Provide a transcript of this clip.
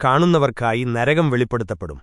കാണുന്നവർക്കായി നരകം വെളിപ്പെടുത്തപ്പെടും.